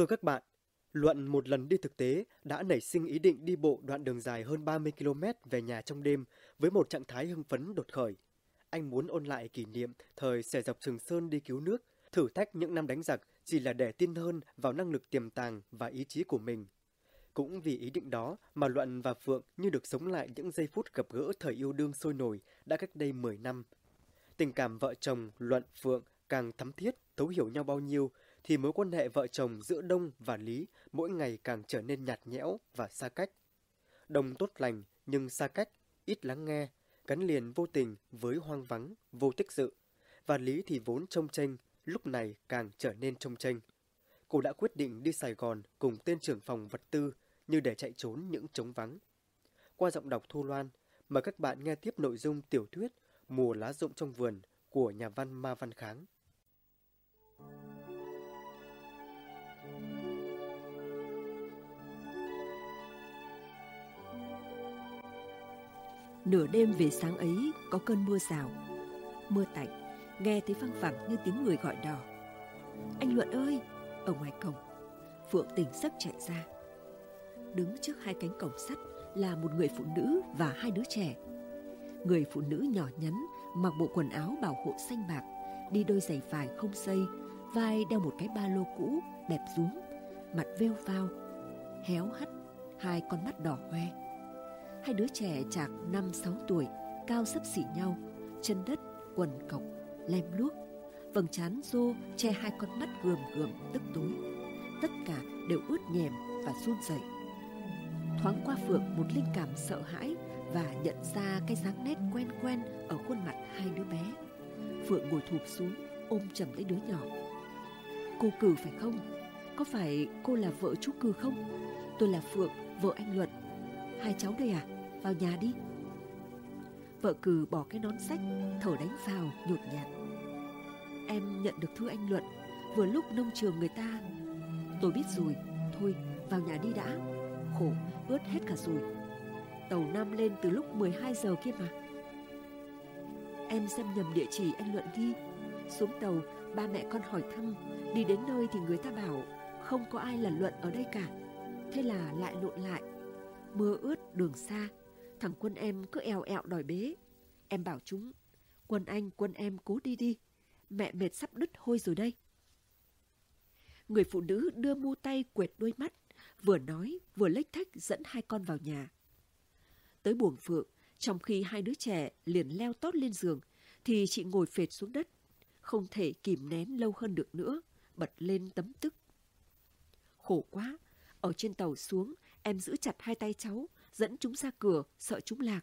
Thưa các bạn, Luận một lần đi thực tế đã nảy sinh ý định đi bộ đoạn đường dài hơn 30 km về nhà trong đêm với một trạng thái hưng phấn đột khởi. Anh muốn ôn lại kỷ niệm thời xẻ dọc Trường Sơn đi cứu nước, thử thách những năm đánh giặc chỉ là để tin hơn vào năng lực tiềm tàng và ý chí của mình. Cũng vì ý định đó mà Luận và Phượng như được sống lại những giây phút gặp gỡ thời yêu đương sôi nổi đã cách đây 10 năm. Tình cảm vợ chồng Luận Phượng càng thắm thiết, thấu hiểu nhau bao nhiêu thì mối quan hệ vợ chồng giữa Đông và Lý mỗi ngày càng trở nên nhạt nhẽo và xa cách. Đông tốt lành nhưng xa cách, ít lắng nghe, gắn liền vô tình với hoang vắng, vô tích sự. Và Lý thì vốn trông tranh, lúc này càng trở nên trông tranh. Cô đã quyết định đi Sài Gòn cùng tên trưởng phòng vật tư như để chạy trốn những trống vắng. Qua giọng đọc Thu Loan, mời các bạn nghe tiếp nội dung tiểu thuyết Mùa lá rụng trong vườn của nhà văn Ma Văn Kháng. Nửa đêm về sáng ấy có cơn mưa rào. Mưa tạnh Nghe thấy văng vẳng như tiếng người gọi đò. Anh Luận ơi Ở ngoài cổng Phượng tỉnh giấc chạy ra. Đứng trước hai cánh cổng sắt Là một người phụ nữ và hai đứa trẻ. Người phụ nữ nhỏ nhắn Mặc bộ quần áo bảo hộ xanh bạc Đi đôi giày vải không xây, Vai đeo một cái ba lô cũ Đẹp rúm Mặt vêu vao, Héo hắt Hai con mắt đỏ hoe. Hai đứa trẻ chạc 5-6 tuổi, cao sấp xỉ nhau, chân đất, quần cọc, lem luốc. Vầng trán rô che hai con mắt gườm gườm tức tối. Tất cả đều ướt nhèm và run rẩy. Thoáng qua Phượng một linh cảm sợ hãi và nhận ra cái dáng nét quen quen ở khuôn mặt hai đứa bé. Phượng ngồi thụp xuống, ôm chầm lấy đứa nhỏ. Cô cử phải không? Có phải cô là vợ chú cử không? Tôi là Phượng, vợ anh Luận Hai cháu đây à? Vào nhà đi. Vợ cừ bỏ cái nón sách, thở đánh vào nhột nhạt. Em nhận được thư anh Luận, vừa lúc nông trường người ta. Tôi biết rồi, thôi vào nhà đi đã. Khổ, ướt hết cả rồi. Tàu Nam lên từ lúc 12 giờ kia mà. Em xem nhầm địa chỉ anh Luận ghi. Xuống tàu, ba mẹ con hỏi thăm. Đi đến nơi thì người ta bảo không có ai là Luận ở đây cả. Thế là lại lộn lại Mưa ướt đường xa, thằng quân em cứ eo ẹo đòi bế. Em bảo chúng, quân anh, quân em cố đi đi, mẹ mệt sắp đứt hôi rồi đây. Người phụ nữ đưa mu tay quệt đôi mắt, vừa nói vừa lếch thách dẫn hai con vào nhà. Tới buồng phượng, trong khi hai đứa trẻ liền leo tót lên giường, thì chị ngồi phệt xuống đất, không thể kìm nén lâu hơn được nữa, bật lên tấm tức. Khổ quá, ở trên tàu xuống, Em giữ chặt hai tay cháu, dẫn chúng ra cửa, sợ chúng lạc.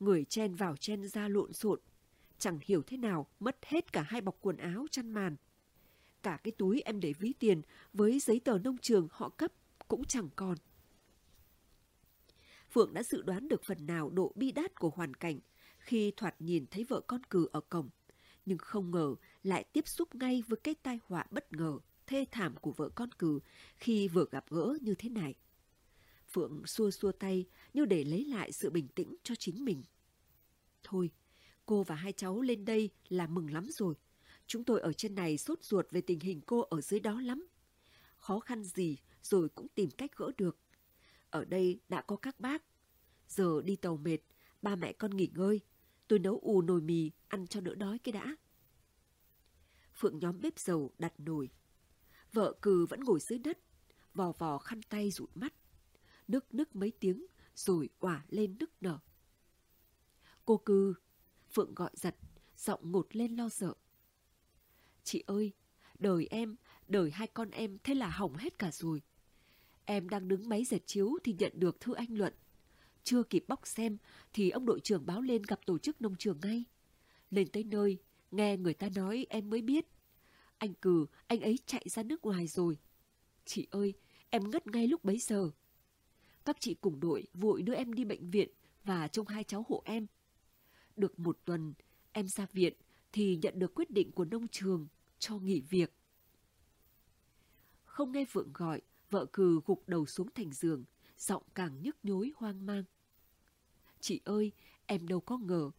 Người chen vào chen ra lộn xộn. Chẳng hiểu thế nào, mất hết cả hai bọc quần áo chăn màn. Cả cái túi em để ví tiền với giấy tờ nông trường họ cấp cũng chẳng còn. Phượng đã dự đoán được phần nào độ bi đát của hoàn cảnh khi thoạt nhìn thấy vợ con cừ ở cổng, nhưng không ngờ lại tiếp xúc ngay với cái tai họa bất ngờ, thê thảm của vợ con cừ khi vừa gặp gỡ như thế này. Phượng xua xua tay như để lấy lại sự bình tĩnh cho chính mình. Thôi, cô và hai cháu lên đây là mừng lắm rồi. Chúng tôi ở trên này sốt ruột về tình hình cô ở dưới đó lắm. Khó khăn gì rồi cũng tìm cách gỡ được. Ở đây đã có các bác. Giờ đi tàu mệt, ba mẹ con nghỉ ngơi. Tôi nấu ù nồi mì ăn cho đỡ đói cái đã. Phượng nhóm bếp dầu đặt nồi. Vợ cừ vẫn ngồi dưới đất, vò vò khăn tay rụt mắt nức nức mấy tiếng rồi òa lên nức nở. Cô cư, Phượng gọi giật, giọng ngột lên lo sợ. Chị ơi, đời em, đời hai con em thế là hỏng hết cả rồi. Em đang đứng máy dệt chiếu thì nhận được thư anh Luận. Chưa kịp bóc xem thì ông đội trưởng báo lên gặp tổ chức nông trường ngay. Lên tới nơi, nghe người ta nói em mới biết. Anh cử, anh ấy chạy ra nước ngoài rồi. Chị ơi, em ngất ngay lúc bấy giờ. Các chị cùng đội vội đưa em đi bệnh viện và trông hai cháu hộ em. Được một tuần, em ra viện thì nhận được quyết định của nông trường cho nghỉ việc. Không nghe Phượng gọi, vợ cừ gục đầu xuống thành giường, giọng càng nhức nhối hoang mang. Chị ơi, em đâu có ngờ.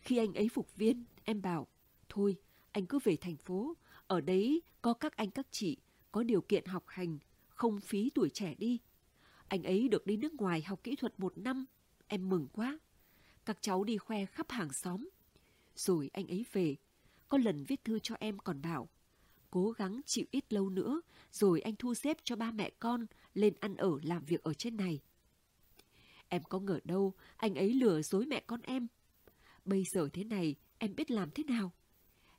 Khi anh ấy phục viên, em bảo, thôi, anh cứ về thành phố, ở đấy có các anh các chị, có điều kiện học hành, không phí tuổi trẻ đi. Anh ấy được đi nước ngoài học kỹ thuật một năm, em mừng quá. Các cháu đi khoe khắp hàng xóm. Rồi anh ấy về, có lần viết thư cho em còn bảo, cố gắng chịu ít lâu nữa, rồi anh thu xếp cho ba mẹ con lên ăn ở làm việc ở trên này. Em có ngờ đâu anh ấy lừa dối mẹ con em. Bây giờ thế này, em biết làm thế nào?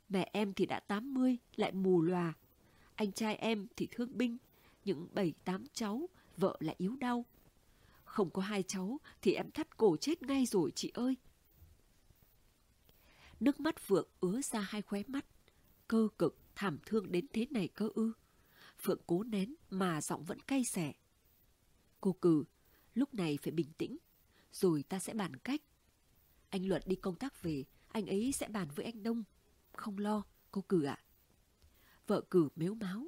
Mẹ em thì đã 80, lại mù lòa. Anh trai em thì thương binh, những bảy tám cháu, vợ lại yếu đau. Không có hai cháu thì em thắt cổ chết ngay rồi chị ơi. Nước mắt Phượng ứa ra hai khóe mắt. Cơ cực, thảm thương đến thế này cơ ư. Phượng cố nén mà giọng vẫn cay xẻ. Cô cử, lúc này phải bình tĩnh, rồi ta sẽ bàn cách. Anh Luận đi công tác về, anh ấy sẽ bàn với anh Đông. Không lo, cô cử ạ. Vợ cử mếu máu.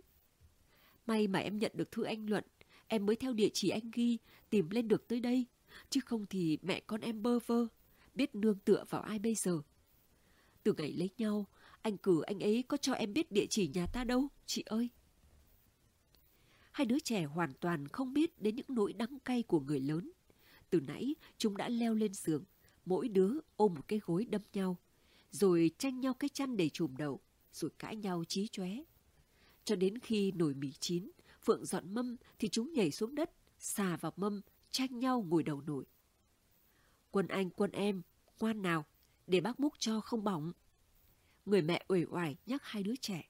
May mà em nhận được thư anh Luận, em mới theo địa chỉ anh ghi, tìm lên được tới đây. Chứ không thì mẹ con em bơ vơ, biết nương tựa vào ai bây giờ. Từ ngày lấy nhau, anh cử anh ấy có cho em biết địa chỉ nhà ta đâu, chị ơi. Hai đứa trẻ hoàn toàn không biết đến những nỗi đắng cay của người lớn. Từ nãy, chúng đã leo lên giường, mỗi đứa ôm một cái gối đâm nhau, rồi tranh nhau cái chăn để chùm đầu, rồi cãi nhau chí chóe. Cho đến khi nồi mì chín, Phượng dọn mâm thì chúng nhảy xuống đất, xà vào mâm, tranh nhau ngồi đầu nổi Quân anh, quân em, ngoan nào, để bác múc cho không bỏng. Người mẹ uể oải nhắc hai đứa trẻ.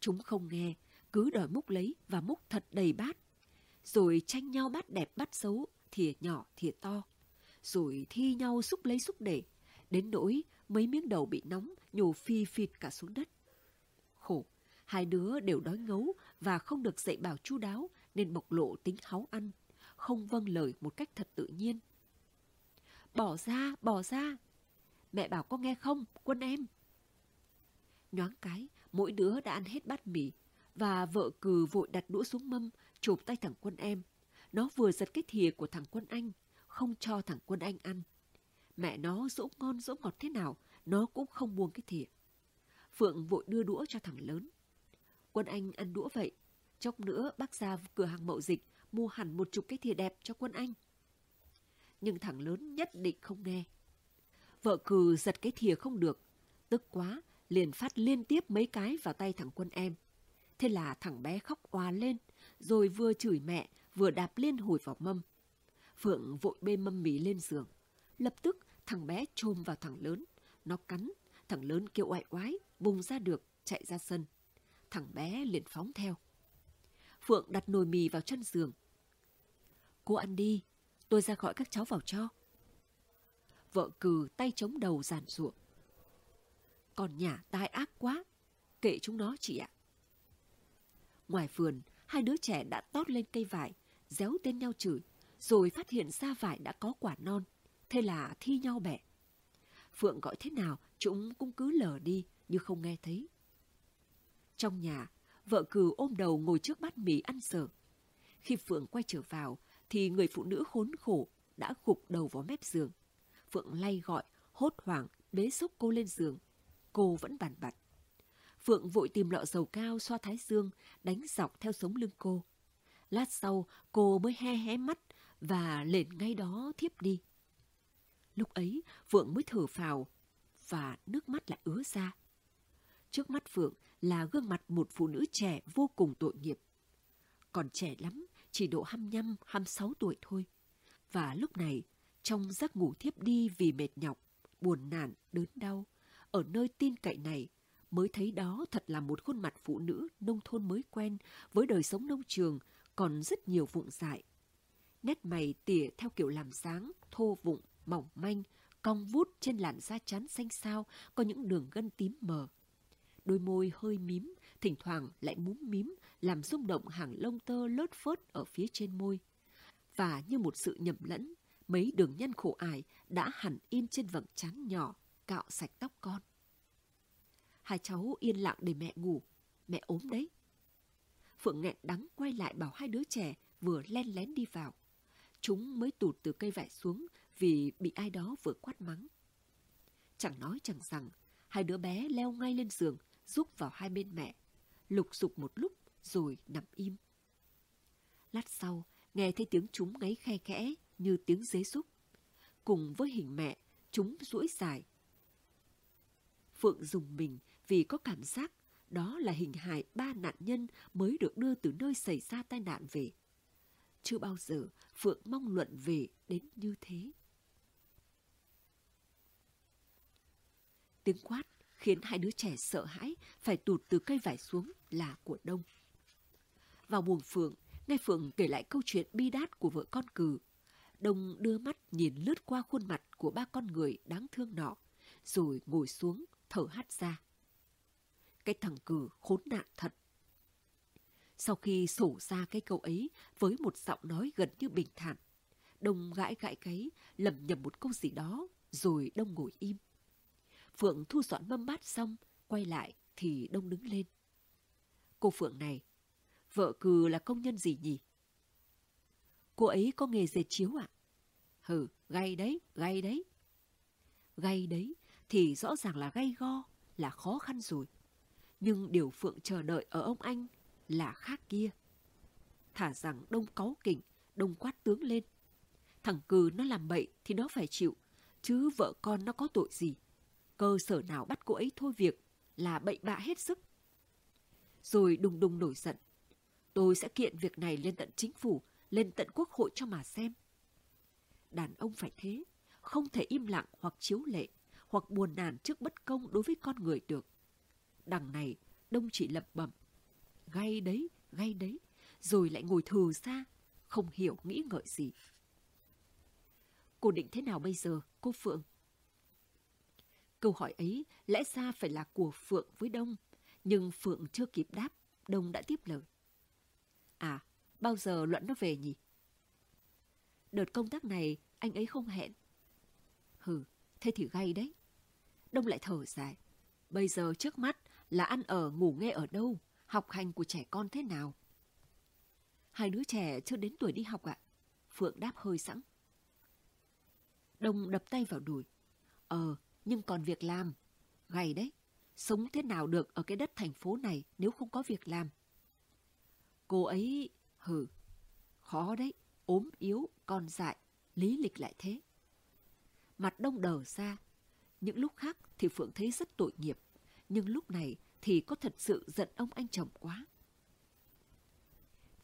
Chúng không nghe, cứ đòi múc lấy và múc thật đầy bát. Rồi tranh nhau bát đẹp bát xấu, thìa nhỏ thìa to. Rồi thi nhau xúc lấy xúc để, đến nỗi mấy miếng đầu bị nóng nhổ phi phịt cả xuống đất. Khổ, hai đứa đều đói ngấu và không được dạy bảo chu đáo nên bộc lộ tính háu ăn, không vâng lời một cách thật tự nhiên. Bỏ ra, bỏ ra. Mẹ bảo có nghe không, quân em? Nhoáng cái, mỗi đứa đã ăn hết bát mì, và vợ cừ vội đặt đũa xuống mâm, chụp tay thằng quân em. Nó vừa giật cái thìa của thằng quân anh, không cho thằng quân anh ăn. Mẹ nó dỗ ngon dỗ ngọt thế nào, nó cũng không buông cái thìa. Phượng vội đưa đũa cho thằng lớn. Quân anh ăn đũa vậy. Chốc nữa bác ra cửa hàng mậu dịch mua hẳn một chục cái thìa đẹp cho quân anh. Nhưng thằng lớn nhất định không nghe. Vợ cừ giật cái thìa không được. Tức quá, liền phát liên tiếp mấy cái vào tay thằng quân em. Thế là thằng bé khóc oà lên, rồi vừa chửi mẹ, vừa đạp liên hồi vào mâm. Phượng vội bê mâm mì lên giường. Lập tức thằng bé chôm vào thằng lớn. Nó cắn, thằng lớn kêu oại oái, vùng ra được, chạy ra sân. Thằng bé liền phóng theo. Phượng đặt nồi mì vào chân giường. Cô ăn đi, tôi ra gọi các cháu vào cho. Vợ cừ tay chống đầu giàn ruộng. Còn nhà tai ác quá, kệ chúng nó chị ạ. Ngoài vườn, hai đứa trẻ đã tót lên cây vải, déo tên nhau chửi, rồi phát hiện ra vải đã có quả non. Thế là thi nhau bẻ. Phượng gọi thế nào, chúng cũng cứ lờ đi như không nghe thấy. Trong nhà, vợ cừ ôm đầu ngồi trước bát mì ăn sở. Khi Phượng quay trở vào, thì người phụ nữ khốn khổ đã gục đầu vào mép giường. Phượng lay gọi, hốt hoảng, bế xúc cô lên giường. Cô vẫn bàn bặt. Phượng vội tìm lọ dầu cao xoa thái dương, đánh dọc theo sống lưng cô. Lát sau, cô mới he hé mắt và lên ngay đó thiếp đi. Lúc ấy, Phượng mới thở phào và nước mắt lại ứa ra. Trước mắt Phượng là gương mặt một phụ nữ trẻ vô cùng tội nghiệp. Còn trẻ lắm, chỉ độ 25, 26 tuổi thôi. Và lúc này, trong giấc ngủ thiếp đi vì mệt nhọc, buồn nản, đớn đau, ở nơi tin cậy này, mới thấy đó thật là một khuôn mặt phụ nữ nông thôn mới quen với đời sống nông trường còn rất nhiều vụng dại. Nét mày tỉa theo kiểu làm sáng, thô vụng, mỏng manh, cong vút trên làn da chán xanh xao có những đường gân tím mờ. Đôi môi hơi mím, thỉnh thoảng lại múm mím, làm rung động hàng lông tơ lớt phớt ở phía trên môi. Và như một sự nhầm lẫn, mấy đường nhân khổ ải đã hẳn in trên vầng trán nhỏ, cạo sạch tóc con. Hai cháu yên lặng để mẹ ngủ. Mẹ ốm đấy. Phượng nghẹn đắng quay lại bảo hai đứa trẻ vừa len lén đi vào. Chúng mới tụt từ cây vải xuống vì bị ai đó vừa quát mắng. Chẳng nói chẳng rằng, hai đứa bé leo ngay lên giường, rúc vào hai bên mẹ, lục dục một lúc rồi nằm im. Lát sau, nghe thấy tiếng chúng ngáy khe khẽ như tiếng dế súc, Cùng với hình mẹ, chúng duỗi dài. Phượng dùng mình vì có cảm giác đó là hình hài ba nạn nhân mới được đưa từ nơi xảy ra tai nạn về. Chưa bao giờ Phượng mong luận về đến như thế. Tiếng quát khiến hai đứa trẻ sợ hãi phải tụt từ cây vải xuống là của Đông. Vào buồng Phượng, nghe Phượng kể lại câu chuyện bi đát của vợ con cừ. Đông đưa mắt nhìn lướt qua khuôn mặt của ba con người đáng thương nọ, rồi ngồi xuống thở hắt ra. Cái thằng cừ khốn nạn thật. Sau khi sổ ra cái câu ấy với một giọng nói gần như bình thản, Đông gãi gãi cái lầm nhầm một câu gì đó, rồi Đông ngồi im. Phượng thu dọn mâm bát xong, quay lại thì Đông đứng lên. Cô Phượng này, vợ cừ là công nhân gì nhỉ? Cô ấy có nghề dệt chiếu ạ? À? Hừ, gay đấy, gay đấy. Gay đấy thì rõ ràng là gay go, là khó khăn rồi. Nhưng điều Phượng chờ đợi ở ông anh là khác kia. Thả rằng đông cáu kỉnh, đông quát tướng lên. Thằng cừ nó làm bậy thì nó phải chịu, chứ vợ con nó có tội gì. Cơ sở nào bắt cô ấy thôi việc là bậy bạ hết sức. Rồi đùng đùng nổi giận. Tôi sẽ kiện việc này lên tận chính phủ, lên tận quốc hội cho mà xem. Đàn ông phải thế, không thể im lặng hoặc chiếu lệ, hoặc buồn nản trước bất công đối với con người được. Đằng này, Đông chỉ lẩm bẩm, gay đấy, gay đấy, rồi lại ngồi thừ ra, không hiểu nghĩ ngợi gì. Cô định thế nào bây giờ, cô Phượng? Câu hỏi ấy lẽ ra phải là của Phượng với Đông, nhưng Phượng chưa kịp đáp, Đông đã tiếp lời. À, bao giờ Luận nó về nhỉ? Đợt công tác này anh ấy không hẹn. Hừ, thế thì gay đấy. Đông lại thở dài. Bây giờ trước mắt là ăn ở ngủ nghe ở đâu, học hành của trẻ con thế nào. Hai đứa trẻ chưa đến tuổi đi học ạ. Phượng đáp hơi sẵn. Đông đập tay vào đùi. Ờ, nhưng còn việc làm. Gầy đấy. Sống thế nào được ở cái đất thành phố này nếu không có việc làm. Cô ấy, hừ, khó đấy, ốm yếu, con dại, lý lịch lại thế. Mặt đông đờ ra, những lúc khác thì Phượng thấy rất tội nghiệp, nhưng lúc này thì có thật sự giận ông anh chồng quá.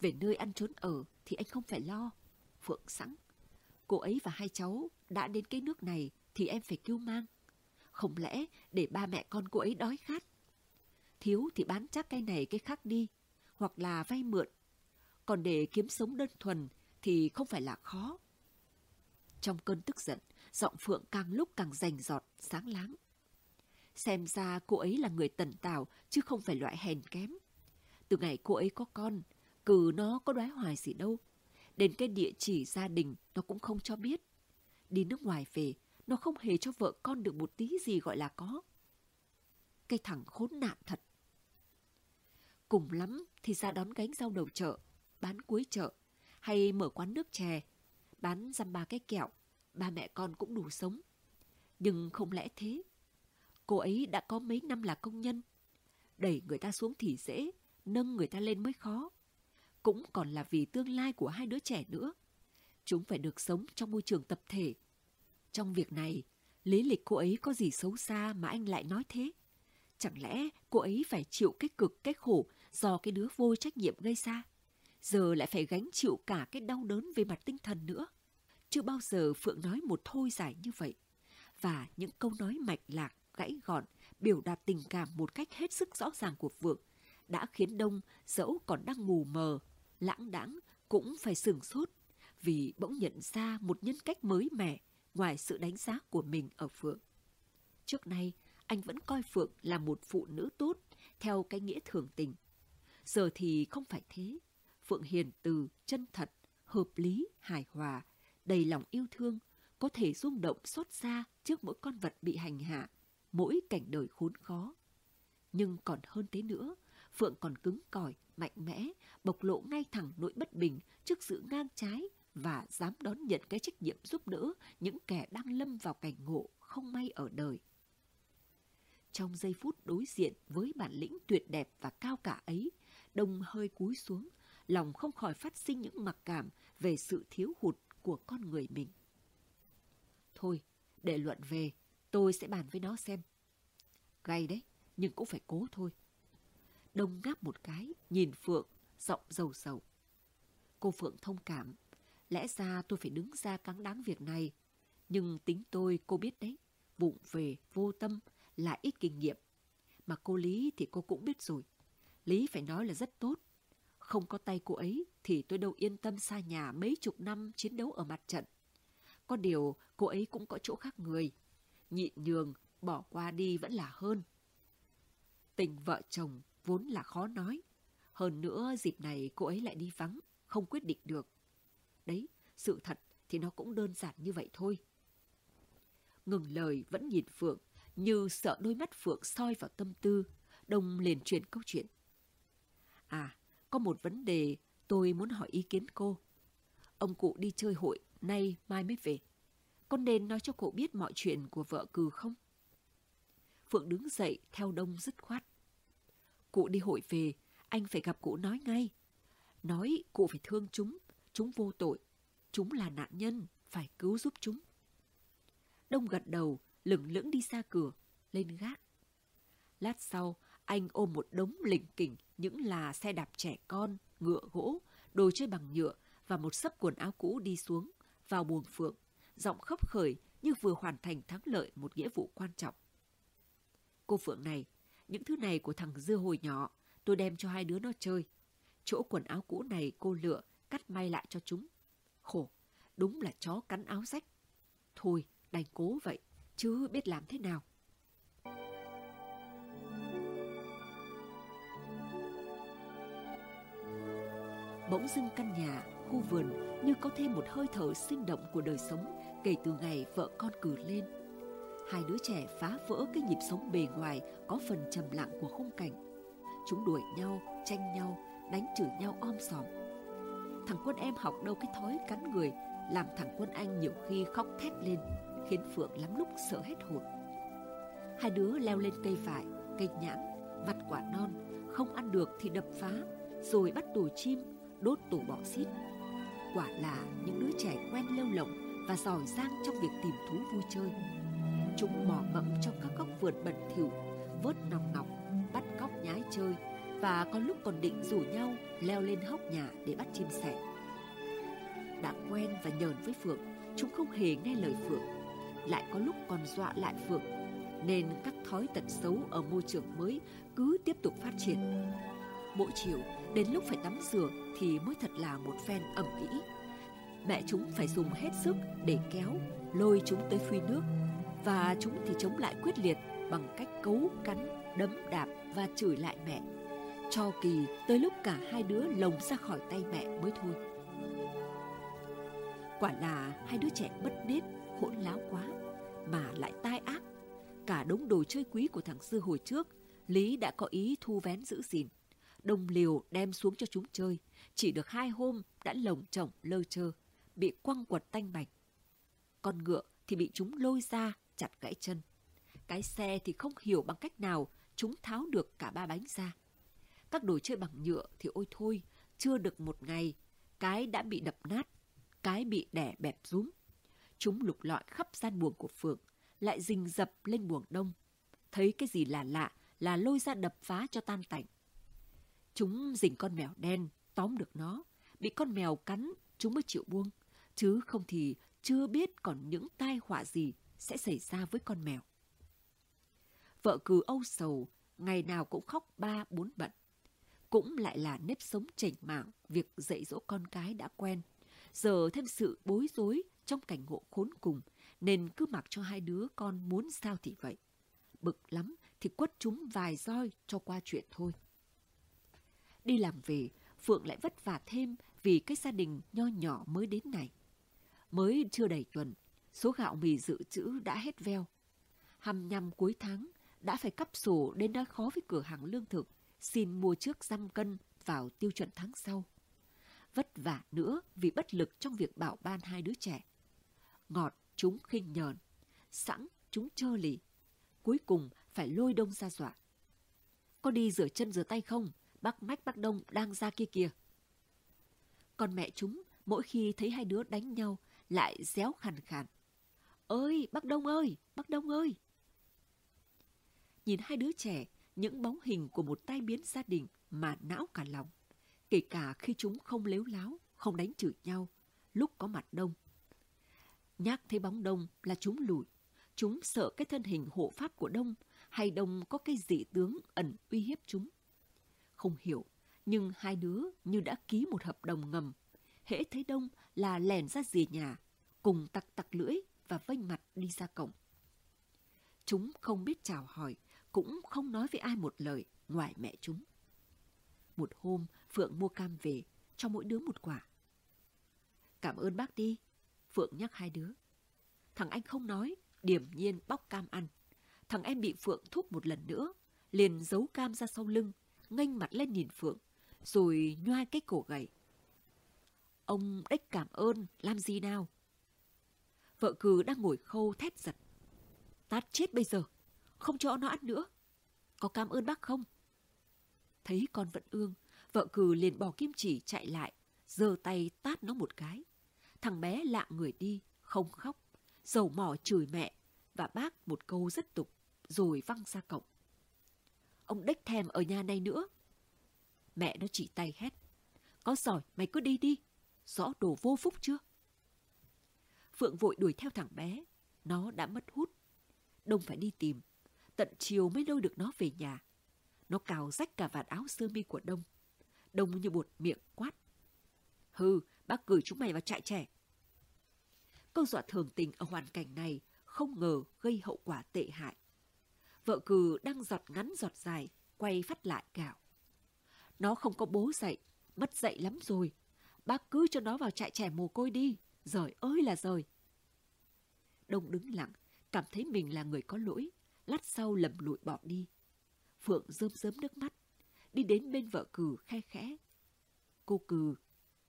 Về nơi ăn trốn ở thì anh không phải lo. Phượng sẵn. Cô ấy và hai cháu đã đến cái nước này thì em phải cứu mang. Không lẽ để ba mẹ con cô ấy đói khát? Thiếu thì bán chắc cái này cái khác đi, hoặc là vay mượn. Còn để kiếm sống đơn thuần thì không phải là khó. Trong cơn tức giận, giọng Phượng càng lúc càng rành giọt, sáng láng. Xem ra cô ấy là người tần tảo, chứ không phải loại hèn kém. Từ ngày cô ấy có con, cử nó có đoái hoài gì đâu. Đến cái địa chỉ gia đình nó cũng không cho biết. Đi nước ngoài về, nó không hề cho vợ con được một tí gì gọi là có. Cái thằng khốn nạn thật. Cùng lắm thì ra đón gánh rau đầu chợ, bán cuối chợ, hay mở quán nước chè, bán dăm ba cái kẹo, ba mẹ con cũng đủ sống. Nhưng không lẽ thế? Cô ấy đã có mấy năm là công nhân. Đẩy người ta xuống thì dễ, nâng người ta lên mới khó. Cũng còn là vì tương lai của hai đứa trẻ nữa. Chúng phải được sống trong môi trường tập thể. Trong việc này, lý lịch cô ấy có gì xấu xa mà anh lại nói thế? Chẳng lẽ cô ấy phải chịu cái cực, cái khổ do cái đứa vô trách nhiệm gây ra? Giờ lại phải gánh chịu cả cái đau đớn về mặt tinh thần nữa. Chưa bao giờ Phượng nói một thôi giải như vậy. Và những câu nói mạch lạc, gãy gọn, biểu đạt tình cảm một cách hết sức rõ ràng của Phượng đã khiến Đông dẫu còn đang mù mờ, lãng đãng cũng phải sừng sốt vì bỗng nhận ra một nhân cách mới mẻ ngoài sự đánh giá của mình ở Phượng. Trước nay, anh vẫn coi Phượng là một phụ nữ tốt theo cái nghĩa thường tình. Giờ thì không phải thế. Phượng hiền từ, chân thật, hợp lý, hài hòa, đầy lòng yêu thương, có thể rung động xót xa trước mỗi con vật bị hành hạ, mỗi cảnh đời khốn khó. Nhưng còn hơn thế nữa, Phượng còn cứng cỏi, mạnh mẽ, bộc lộ ngay thẳng nỗi bất bình trước sự ngang trái và dám đón nhận cái trách nhiệm giúp đỡ những kẻ đang lâm vào cảnh ngộ không may ở đời. Trong giây phút đối diện với bản lĩnh tuyệt đẹp và cao cả ấy, Đông hơi cúi xuống, lòng không khỏi phát sinh những mặc cảm về sự thiếu hụt của con người mình. Thôi, để luận về, tôi sẽ bàn với nó xem. Gay đấy, nhưng cũng phải cố thôi. Đông ngáp một cái, nhìn Phượng, giọng dầu sầu. Cô Phượng thông cảm. Lẽ ra tôi phải đứng ra cắn đáng việc này. Nhưng tính tôi cô biết đấy. Vụng về, vô tâm, là ít kinh nghiệm. Mà cô Lý thì cô cũng biết rồi. Lý phải nói là rất tốt. Không có tay cô ấy thì tôi đâu yên tâm xa nhà mấy chục năm chiến đấu ở mặt trận. Có điều cô ấy cũng có chỗ khác người. Nhịn nhường, bỏ qua đi vẫn là hơn. Tình vợ chồng vốn là khó nói. Hơn nữa dịp này cô ấy lại đi vắng, không quyết định được. Đấy, sự thật thì nó cũng đơn giản như vậy thôi. Ngừng lời vẫn nhìn Phượng, như sợ đôi mắt Phượng soi vào tâm tư, Đông liền chuyển câu chuyện. À, có một vấn đề tôi muốn hỏi ý kiến cô. Ông cụ đi chơi hội, nay mai mới về. Con nên nói cho cụ biết mọi chuyện của vợ cừ không? Phượng đứng dậy theo Đông dứt khoát. Cụ đi hội về, anh phải gặp cụ nói ngay. Nói cụ phải thương chúng, chúng vô tội. Chúng là nạn nhân, phải cứu giúp chúng. Đông gật đầu, lửng lững đi xa cửa, lên gác. Lát sau, anh ôm một đống lỉnh kỉnh những là xe đạp trẻ con, ngựa gỗ, đồ chơi bằng nhựa và một sấp quần áo cũ đi xuống, vào buồng phượng, giọng khấp khởi như vừa hoàn thành thắng lợi một nghĩa vụ quan trọng. Cô Phượng này, những thứ này của thằng Dưa hồi nhỏ, tôi đem cho hai đứa nó chơi. Chỗ quần áo cũ này cô lựa, cắt may lại cho chúng. Khổ, đúng là chó cắn áo rách. Thôi, đành cố vậy, chứ biết làm thế nào. Bỗng dưng căn nhà, khu vườn như có thêm một hơi thở sinh động của đời sống kể từ ngày vợ con cử lên. Hai đứa trẻ phá vỡ cái nhịp sống bề ngoài có phần trầm lặng của khung cảnh. Chúng đuổi nhau, tranh nhau, đánh chửi nhau om sòm. Thằng quân em học đâu cái thói cắn người, làm thằng quân anh nhiều khi khóc thét lên, khiến Phượng lắm lúc sợ hết hồn. Hai đứa leo lên cây vải, cây nhãn, vặt quả non, không ăn được thì đập phá, rồi bắt tổ chim, đốt tổ bọ xít. Quả là những đứa trẻ quen lêu lỏng và giỏi giang trong việc tìm thú vui chơi. Chúng mò mẫm trong các góc vườn bẩn thỉu, vớt nòng ngọc bắt cóc nhái chơi và có lúc còn định rủ nhau leo lên hốc nhà để bắt chim sẻ. Đã quen và nhờn với Phượng, chúng không hề nghe lời Phượng, lại có lúc còn dọa lại Phượng, nên các thói tật xấu ở môi trường mới cứ tiếp tục phát triển. Mỗi chiều, đến lúc phải tắm rửa thì mới thật là một phen ẩm ĩ. Mẹ chúng phải dùng hết sức để kéo, lôi chúng tới phi nước, và chúng thì chống lại quyết liệt bằng cách cấu cắn, đấm đạp và chửi lại mẹ. Cho kỳ tới lúc cả hai đứa lồng ra khỏi tay mẹ mới thôi. Quả là hai đứa trẻ bất nết, hỗn láo quá, mà lại tai ác. Cả đống đồ chơi quý của thằng Sư hồi trước, Lý đã có ý thu vén giữ gìn. đồng liều đem xuống cho chúng chơi, chỉ được hai hôm đã lồng chồng lơ chơ, bị quăng quật tanh bạch. Con ngựa thì bị chúng lôi ra, chặt gãy chân. Cái xe thì không hiểu bằng cách nào chúng tháo được cả ba bánh ra. Các đồ chơi bằng nhựa thì ôi thôi, chưa được một ngày, cái đã bị đập nát, cái bị đẻ bẹp rúm. Chúng lục lọi khắp gian buồng của Phượng, lại rình dập lên buồng đông. Thấy cái gì là lạ là lôi ra đập phá cho tan tành. Chúng rình con mèo đen, tóm được nó. Bị con mèo cắn, chúng mới chịu buông. Chứ không thì chưa biết còn những tai họa gì sẽ xảy ra với con mèo. Vợ cừ âu sầu, ngày nào cũng khóc ba bốn bận. Cũng lại là nếp sống chảnh mạng, việc dạy dỗ con cái đã quen. Giờ thêm sự bối rối trong cảnh ngộ khốn cùng, nên cứ mặc cho hai đứa con muốn sao thì vậy. Bực lắm thì quất chúng vài roi cho qua chuyện thôi. Đi làm về, Phượng lại vất vả thêm vì cái gia đình nho nhỏ mới đến này. Mới chưa đầy tuần, số gạo mì dự trữ đã hết veo. Hăm nhăm cuối tháng, đã phải cắp sổ đến nơi khó với cửa hàng lương thực, xin mua trước răm cân vào tiêu chuẩn tháng sau. Vất vả nữa vì bất lực trong việc bảo ban hai đứa trẻ. Ngọt chúng khinh nhờn, sẵn chúng trơ lì. Cuối cùng phải lôi đông ra dọa. Có đi rửa chân rửa tay không? Bác mách bác đông đang ra kia kìa. Còn mẹ chúng, mỗi khi thấy hai đứa đánh nhau, lại réo khàn khàn. Ơi, bác Đông ơi, bác Đông ơi! Nhìn hai đứa trẻ, những bóng hình của một tai biến gia đình mà não cả lòng. Kể cả khi chúng không lếu láo, không đánh chửi nhau, lúc có mặt đông. Nhắc thấy bóng đông là chúng lùi. Chúng sợ cái thân hình hộ pháp của đông hay đông có cái dị tướng ẩn uy hiếp chúng. Không hiểu, nhưng hai đứa như đã ký một hợp đồng ngầm. Hễ thấy đông là lèn ra dì nhà, cùng tặc tặc lưỡi và vênh mặt đi ra cổng. Chúng không biết chào hỏi, cũng không nói với ai một lời ngoài mẹ chúng. Một hôm, Phượng mua cam về, cho mỗi đứa một quả. Cảm ơn bác đi, Phượng nhắc hai đứa. Thằng anh không nói, điểm nhiên bóc cam ăn. Thằng em bị Phượng thúc một lần nữa, liền giấu cam ra sau lưng, nghênh mặt lên nhìn Phượng, rồi nhoai cái cổ gầy. Ông đếch cảm ơn, làm gì nào? Vợ cừ đang ngồi khâu thét giật. Tát chết bây giờ, không cho nó ăn nữa. Có cảm ơn bác không? Thấy con vẫn ương, vợ cừ liền bỏ kim chỉ chạy lại, giơ tay tát nó một cái. Thằng bé lạ người đi, không khóc, dầu mỏ chửi mẹ và bác một câu rất tục, rồi văng ra cổng. Ông đếch thèm ở nhà này nữa. Mẹ nó chỉ tay hét. Có giỏi, mày cứ đi đi. Rõ đồ vô phúc chưa? Phượng vội đuổi theo thằng bé. Nó đã mất hút. Đông phải đi tìm. Tận chiều mới lôi được nó về nhà. Nó cào rách cả vạt áo sơ mi của Đông. Đông như bột miệng quát. Hừ, bác gửi chúng mày vào trại trẻ. Câu dọa thường tình ở hoàn cảnh này không ngờ gây hậu quả tệ hại. Vợ cừ đang giọt ngắn giọt dài, quay phát lại gạo. Nó không có bố dạy, mất dạy lắm rồi. Bác cứ cho nó vào trại trẻ mồ côi đi, rời ơi là rồi. Đông đứng lặng, cảm thấy mình là người có lỗi, lát sau lầm lụi bỏ đi. Phượng rơm rớm nước mắt, đi đến bên vợ cừ khe khẽ. Cô cừ,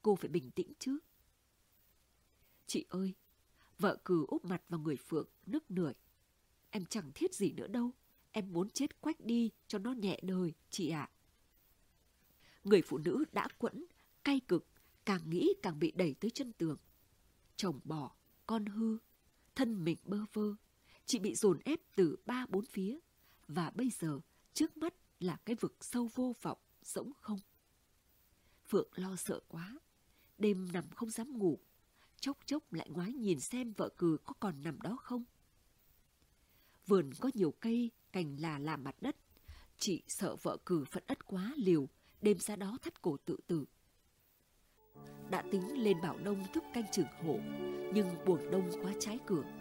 cô phải bình tĩnh chứ. Chị ơi, vợ cừ úp mặt vào người Phượng, nức nưởi. Em chẳng thiết gì nữa đâu, em muốn chết quách đi cho nó nhẹ đời, chị ạ. Người phụ nữ đã quẫn, cay cực, càng nghĩ càng bị đẩy tới chân tường. Chồng bỏ, con hư, thân mình bơ vơ, chị bị dồn ép từ ba bốn phía, và bây giờ trước mắt là cái vực sâu vô vọng, rỗng không. Phượng lo sợ quá, đêm nằm không dám ngủ, chốc chốc lại ngoái nhìn xem vợ cừ có còn nằm đó không. Vườn có nhiều cây, cành là làm mặt đất, chị sợ vợ cừ phận ất quá liều, đêm ra đó thắt cổ tự tử. Đã tính lên bảo Đông thức canh trường hộ, nhưng buồn Đông quá trái cửa.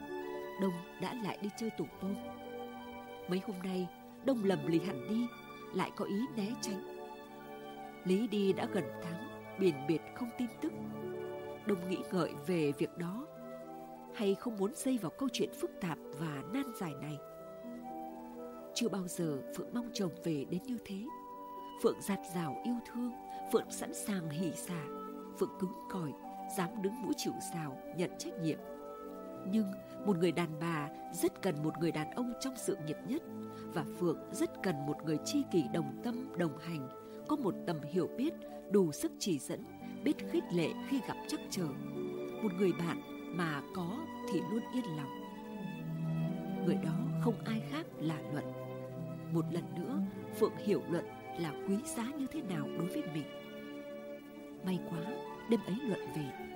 Đông đã lại đi chơi tủ tôm. Mấy hôm nay, Đông lầm lì hẳn đi, lại có ý né tránh. Lý đi đã gần tháng, biển biệt không tin tức. Đông nghĩ ngợi về việc đó, hay không muốn dây vào câu chuyện phức tạp và nan giải này. Chưa bao giờ Phượng mong chồng về đến như thế. Phượng giạt rào yêu thương, Phượng sẵn sàng hỉ xả, Phượng cứng cỏi, dám đứng mũi chịu sào nhận trách nhiệm. Nhưng một người đàn bà rất cần một người đàn ông trong sự nghiệp nhất và Phượng rất cần một người tri kỷ đồng tâm, đồng hành, có một tầm hiểu biết, đủ sức chỉ dẫn, biết khích lệ khi gặp chắc trở. Một người bạn mà có thì luôn yên lòng. Người đó không ai khác là Luận. Một lần nữa, Phượng hiểu Luận là quý giá như thế nào đối với mình. May quá, đêm ấy Luận về.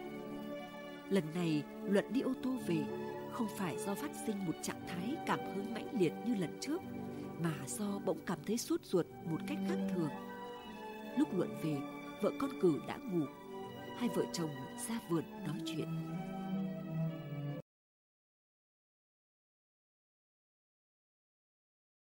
Lần này, Luận đi ô tô về, không phải do phát sinh một trạng thái cảm hứng mãnh liệt như lần trước, mà do bỗng cảm thấy sốt ruột một cách khác thường. Lúc Luận về, vợ con cử đã ngủ. Hai vợ chồng ra vườn nói chuyện.